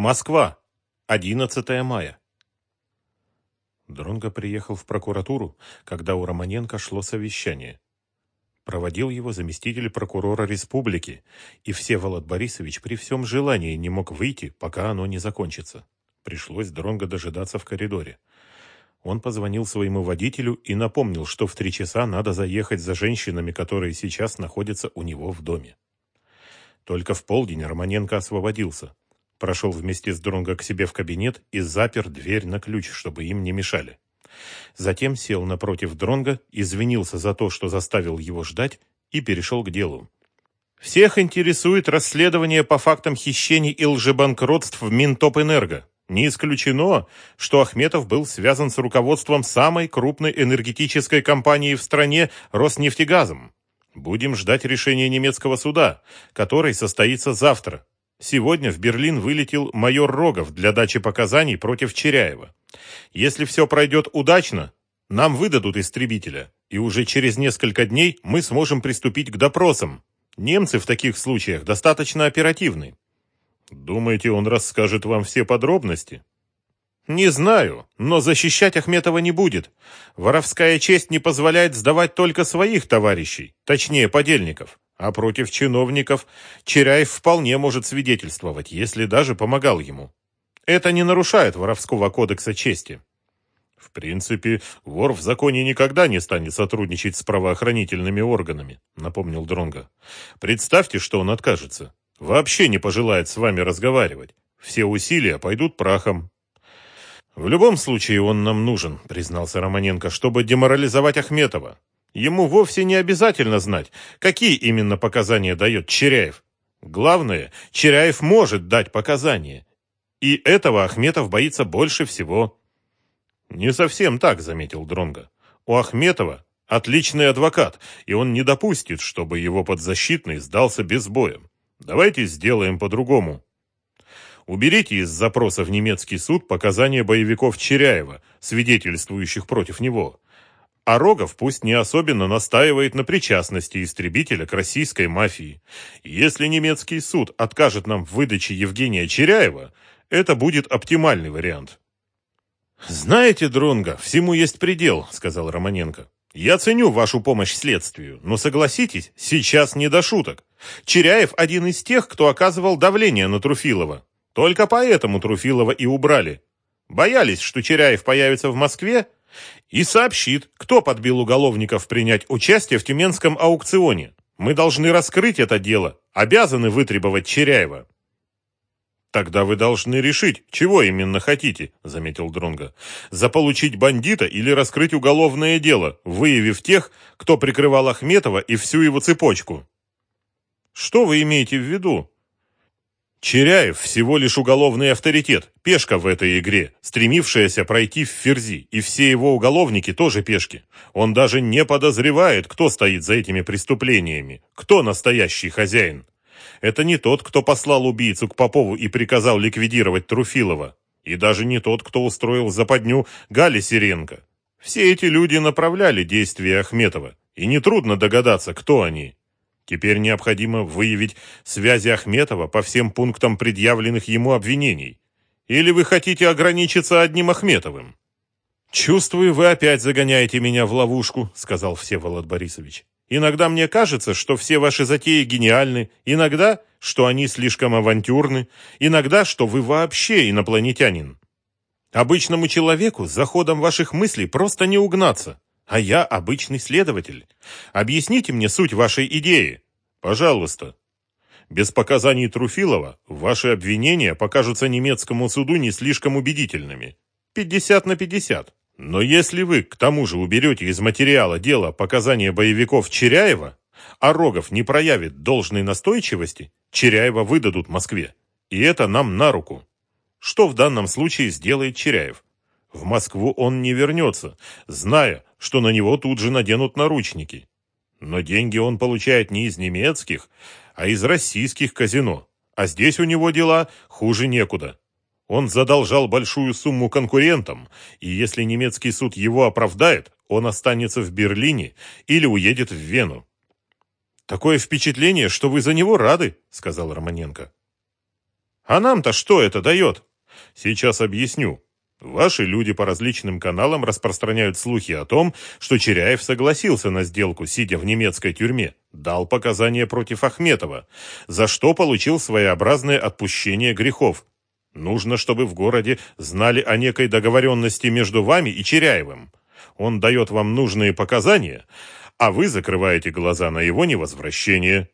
Москва. 11 мая. Дронго приехал в прокуратуру, когда у Романенко шло совещание. Проводил его заместитель прокурора республики, и Всеволод Борисович при всем желании не мог выйти, пока оно не закончится. Пришлось Дронго дожидаться в коридоре. Он позвонил своему водителю и напомнил, что в три часа надо заехать за женщинами, которые сейчас находятся у него в доме. Только в полдень Романенко освободился. Прошел вместе с Дронго к себе в кабинет и запер дверь на ключ, чтобы им не мешали. Затем сел напротив Дронга, извинился за то, что заставил его ждать, и перешел к делу. Всех интересует расследование по фактам хищений и лжебанкротств в Минтопэнерго. Не исключено, что Ахметов был связан с руководством самой крупной энергетической компании в стране Роснефтегазом. Будем ждать решения немецкого суда, который состоится завтра. Сегодня в Берлин вылетел майор Рогов для дачи показаний против Черяева. Если все пройдет удачно, нам выдадут истребителя, и уже через несколько дней мы сможем приступить к допросам. Немцы в таких случаях достаточно оперативны. Думаете, он расскажет вам все подробности? Не знаю, но защищать Ахметова не будет. Воровская честь не позволяет сдавать только своих товарищей, точнее, подельников. А против чиновников Черяев вполне может свидетельствовать, если даже помогал ему. Это не нарушает воровского кодекса чести. В принципе, вор в законе никогда не станет сотрудничать с правоохранительными органами, напомнил Дронга. Представьте, что он откажется. Вообще не пожелает с вами разговаривать. Все усилия пойдут прахом. В любом случае он нам нужен, признался Романенко, чтобы деморализовать Ахметова. Ему вовсе не обязательно знать, какие именно показания дает Черяев. Главное, Черяев может дать показания. И этого Ахметов боится больше всего. Не совсем так, заметил Дронга. У Ахметова отличный адвокат, и он не допустит, чтобы его подзащитный сдался без боя. Давайте сделаем по-другому. Уберите из запроса в немецкий суд показания боевиков Черяева, свидетельствующих против него. А Рогов пусть не особенно настаивает на причастности истребителя к российской мафии. Если немецкий суд откажет нам в выдаче Евгения Черяева, это будет оптимальный вариант. «Знаете, Дронга, всему есть предел», — сказал Романенко. «Я ценю вашу помощь следствию, но согласитесь, сейчас не до шуток. Черяев один из тех, кто оказывал давление на Труфилова. Только поэтому Труфилова и убрали. Боялись, что Черяев появится в Москве и сообщит, кто подбил уголовников принять участие в Тюменском аукционе. Мы должны раскрыть это дело, обязаны вытребовать Черяева. Тогда вы должны решить, чего именно хотите, заметил Дронга. Заполучить бандита или раскрыть уголовное дело, выявив тех, кто прикрывал Ахметова и всю его цепочку. Что вы имеете в виду? Черяев всего лишь уголовный авторитет, пешка в этой игре, стремившаяся пройти в Ферзи, и все его уголовники тоже пешки. Он даже не подозревает, кто стоит за этими преступлениями, кто настоящий хозяин. Это не тот, кто послал убийцу к Попову и приказал ликвидировать Труфилова, и даже не тот, кто устроил западню Гали Сиренко. Все эти люди направляли действия Ахметова, и нетрудно догадаться, кто они. Теперь необходимо выявить связи Ахметова по всем пунктам предъявленных ему обвинений. Или вы хотите ограничиться одним Ахметовым? «Чувствую, вы опять загоняете меня в ловушку», — сказал Всеволод Борисович. «Иногда мне кажется, что все ваши затеи гениальны, иногда, что они слишком авантюрны, иногда, что вы вообще инопланетянин. Обычному человеку за ходом ваших мыслей просто не угнаться. А я обычный следователь. Объясните мне суть вашей идеи. Пожалуйста. Без показаний Труфилова ваши обвинения покажутся немецкому суду не слишком убедительными. 50 на 50. Но если вы к тому же уберете из материала дела показания боевиков Черяева, а Рогов не проявит должной настойчивости, Черяева выдадут Москве. И это нам на руку. Что в данном случае сделает Черяев? В Москву он не вернется, зная, что на него тут же наденут наручники. Но деньги он получает не из немецких, а из российских казино. А здесь у него дела хуже некуда. Он задолжал большую сумму конкурентам, и если немецкий суд его оправдает, он останется в Берлине или уедет в Вену. «Такое впечатление, что вы за него рады», — сказал Романенко. А нам-то что это дает? Сейчас объясню. Ваши люди по различным каналам распространяют слухи о том, что Черяев согласился на сделку, сидя в немецкой тюрьме, дал показания против Ахметова, за что получил своеобразное отпущение грехов. Нужно, чтобы в городе знали о некой договоренности между вами и Черяевым. Он дает вам нужные показания, а вы закрываете глаза на его невозвращение.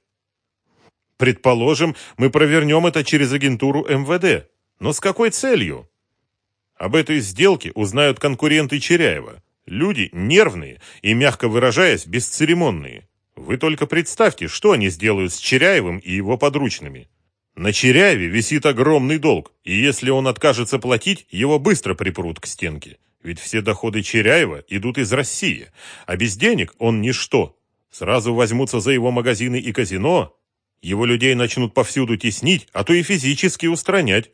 Предположим, мы провернем это через агентуру МВД. Но с какой целью? Об этой сделке узнают конкуренты Черяева. Люди нервные и, мягко выражаясь, бесцеремонные. Вы только представьте, что они сделают с Черяевым и его подручными. На Черяеве висит огромный долг, и если он откажется платить, его быстро припрут к стенке. Ведь все доходы Черяева идут из России, а без денег он ничто. Сразу возьмутся за его магазины и казино, его людей начнут повсюду теснить, а то и физически устранять.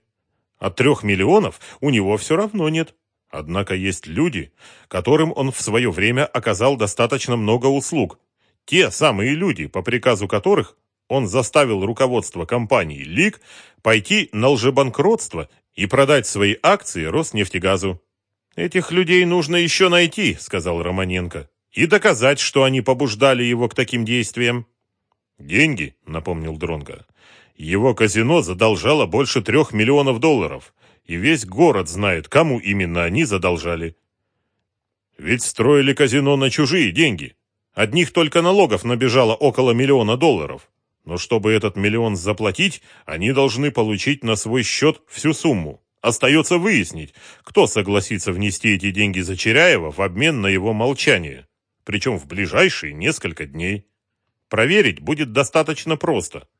От трех миллионов у него все равно нет. Однако есть люди, которым он в свое время оказал достаточно много услуг. Те самые люди, по приказу которых он заставил руководство компании ЛИК пойти на лжебанкротство и продать свои акции Роснефтегазу. «Этих людей нужно еще найти», — сказал Романенко, «и доказать, что они побуждали его к таким действиям». «Деньги», — напомнил Дронга. Его казино задолжало больше трех миллионов долларов, и весь город знает, кому именно они задолжали. Ведь строили казино на чужие деньги. Одних только налогов набежало около миллиона долларов. Но чтобы этот миллион заплатить, они должны получить на свой счет всю сумму. Остается выяснить, кто согласится внести эти деньги за Черяева в обмен на его молчание. Причем в ближайшие несколько дней. Проверить будет достаточно просто –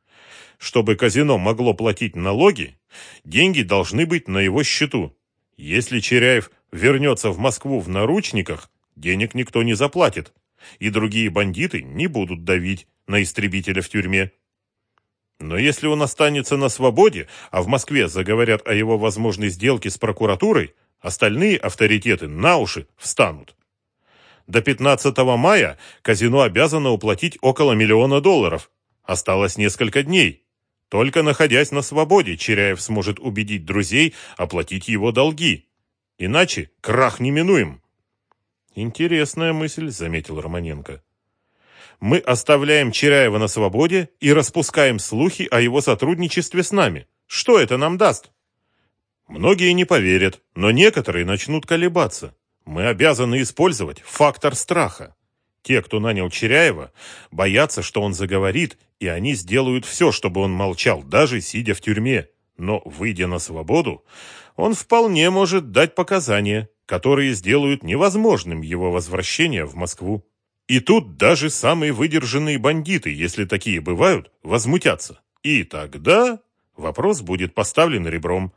чтобы казино могло платить налоги, деньги должны быть на его счету. Если Черяев вернется в Москву в наручниках, денег никто не заплатит, и другие бандиты не будут давить на истребителя в тюрьме. Но если он останется на свободе, а в Москве заговорят о его возможной сделке с прокуратурой, остальные авторитеты на уши встанут. До 15 мая казино обязано уплатить около миллиона долларов. Осталось несколько дней. Только находясь на свободе, Черяев сможет убедить друзей оплатить его долги. Иначе крах неминуем. Интересная мысль, заметил Романенко. Мы оставляем Черяева на свободе и распускаем слухи о его сотрудничестве с нами. Что это нам даст? Многие не поверят, но некоторые начнут колебаться. Мы обязаны использовать фактор страха. Те, кто нанял Черяева, боятся, что он заговорит, и они сделают все, чтобы он молчал, даже сидя в тюрьме. Но, выйдя на свободу, он вполне может дать показания, которые сделают невозможным его возвращение в Москву. И тут даже самые выдержанные бандиты, если такие бывают, возмутятся. И тогда вопрос будет поставлен ребром.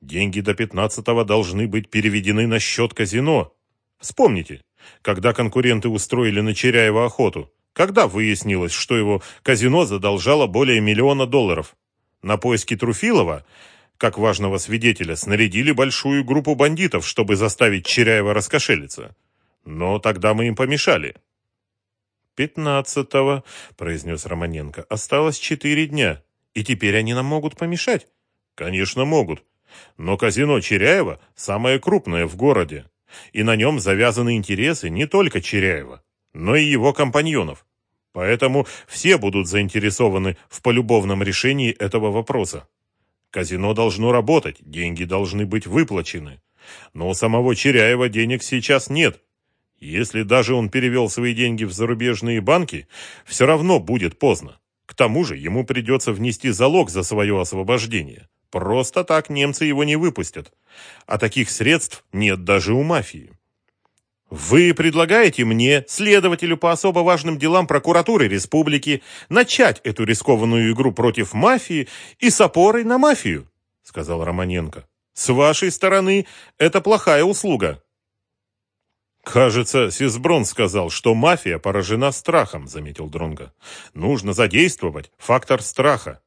Деньги до 15-го должны быть переведены на счет казино. Вспомните, когда конкуренты устроили на Черяева охоту, когда выяснилось, что его казино задолжало более миллиона долларов. На поиски Труфилова, как важного свидетеля, снарядили большую группу бандитов, чтобы заставить Черяева раскошелиться. Но тогда мы им помешали. «Пятнадцатого», — произнес Романенко, — «осталось четыре дня, и теперь они нам могут помешать». «Конечно, могут. Но казино Черяева самое крупное в городе и на нем завязаны интересы не только Черяева, но и его компаньонов. Поэтому все будут заинтересованы в полюбовном решении этого вопроса. Казино должно работать, деньги должны быть выплачены. Но у самого Черяева денег сейчас нет. Если даже он перевел свои деньги в зарубежные банки, все равно будет поздно. К тому же ему придется внести залог за свое освобождение. Просто так немцы его не выпустят. А таких средств нет даже у мафии. Вы предлагаете мне, следователю по особо важным делам прокуратуры республики, начать эту рискованную игру против мафии и с опорой на мафию, сказал Романенко. С вашей стороны это плохая услуга. Кажется, Сизброн сказал, что мафия поражена страхом, заметил Дронга. Нужно задействовать фактор страха.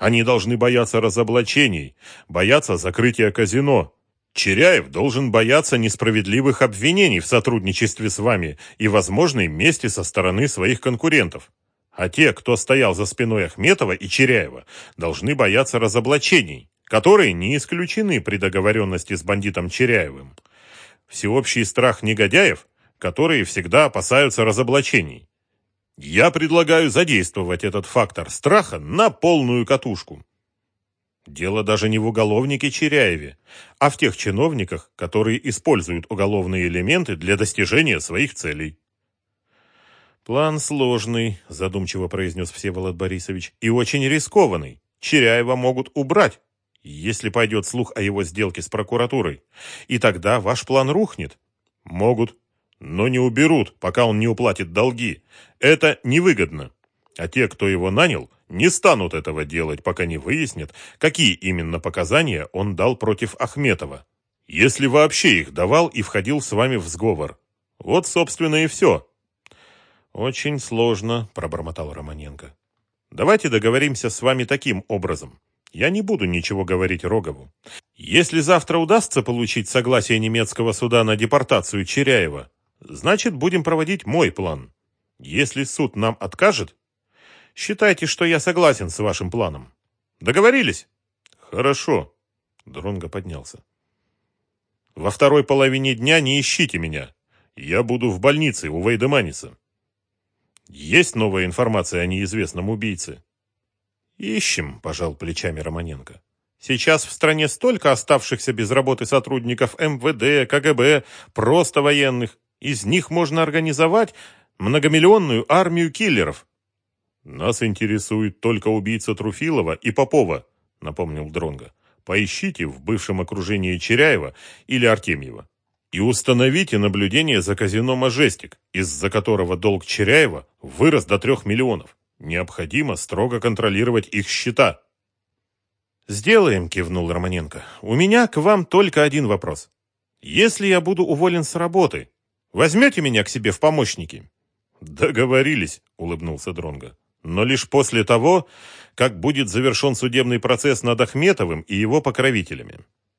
Они должны бояться разоблачений, бояться закрытия казино. Черяев должен бояться несправедливых обвинений в сотрудничестве с вами и возможной мести со стороны своих конкурентов. А те, кто стоял за спиной Ахметова и Черяева, должны бояться разоблачений, которые не исключены при договоренности с бандитом Черяевым. Всеобщий страх негодяев, которые всегда опасаются разоблачений. Я предлагаю задействовать этот фактор страха на полную катушку. Дело даже не в уголовнике Черяеве, а в тех чиновниках, которые используют уголовные элементы для достижения своих целей. «План сложный», – задумчиво произнес Всеволод Борисович, – «и очень рискованный. Черяева могут убрать, если пойдет слух о его сделке с прокуратурой. И тогда ваш план рухнет». «Могут, но не уберут, пока он не уплатит долги. Это невыгодно. А те, кто его нанял, не станут этого делать, пока не выяснят, какие именно показания он дал против Ахметова. Если вообще их давал и входил с вами в сговор. Вот, собственно, и все. «Очень сложно», – пробормотал Романенко. «Давайте договоримся с вами таким образом. Я не буду ничего говорить Рогову. Если завтра удастся получить согласие немецкого суда на депортацию Черяева, значит, будем проводить мой план. Если суд нам откажет, считайте, что я согласен с вашим планом. Договорились? Хорошо. Дронго поднялся. Во второй половине дня не ищите меня. Я буду в больнице у Вейдеманиса. Есть новая информация о неизвестном убийце? Ищем, пожал плечами Романенко. Сейчас в стране столько оставшихся без работы сотрудников МВД, КГБ, просто военных. Из них можно организовать многомиллионную армию киллеров. Нас интересует только убийца Труфилова и Попова, напомнил Дронга. Поищите в бывшем окружении Черяева или Артемьева и установите наблюдение за казино «Мажестик», из-за которого долг Черяева вырос до трех миллионов. Необходимо строго контролировать их счета. «Сделаем», — кивнул Романенко. «У меня к вам только один вопрос. Если я буду уволен с работы, возьмете меня к себе в помощники?» «Договорились», — улыбнулся Дронго. «Но лишь после того, как будет завершен судебный процесс над Ахметовым и его покровителями».